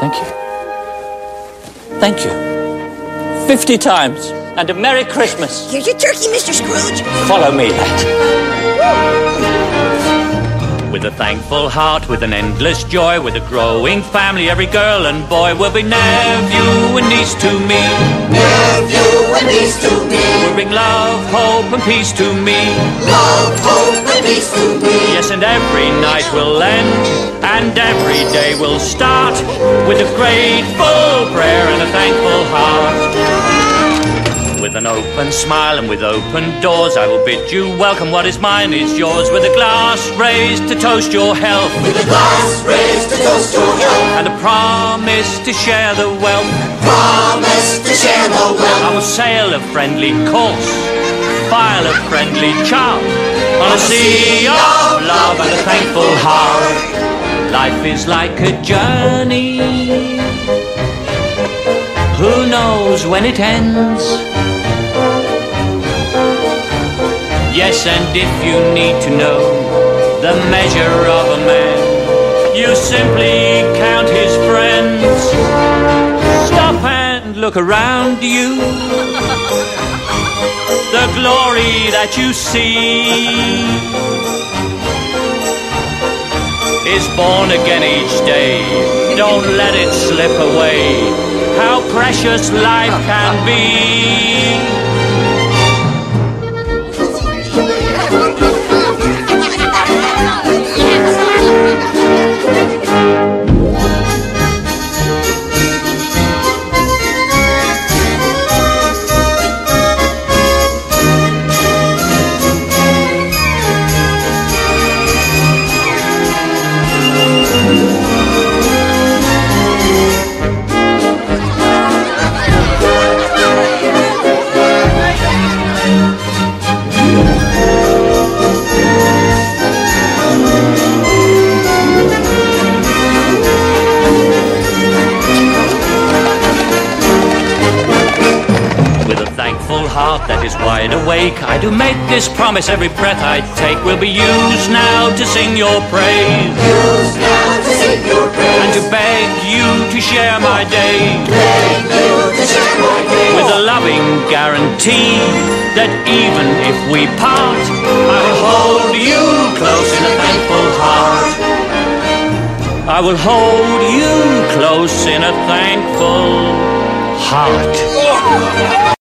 Thank you. Thank you. Fifty times. And a Merry Christmas. Here's your turkey, Mr. Scrooge. Follow me, lad. With a thankful heart, with an endless joy, with a growing family, every girl and boy will be nephew and niece to me. Nephew and niece to me. Will bring love, hope, and peace to me. Love, hope, and peace to me. Yes, and every night will end, and every day will start with a grateful prayer open smile and with open doors, I will bid you welcome. What is mine is yours. With a glass raised to toast your health. With a glass raised to toast your health. And a promise to share the wealth. Promise to share the wealth. I will sail a friendly course, file a friendly charm on a sea of love and a thankful heart. Life is like a journey. Who knows when it ends? Yes, and if you need to know the measure of a man, you simply count his friends. Stop and look around you. The glory that you see is born again each day. Don't let it slip away. How precious life can be. Heart that is wide awake. I do make this promise every breath I take will be used now to sing your praise. Used now to sing your praise. And to beg you to share my day. Beg you to share my day. With a loving guarantee that even if we part, I will hold you close in a thankful heart. I will hold you close in a thankful heart.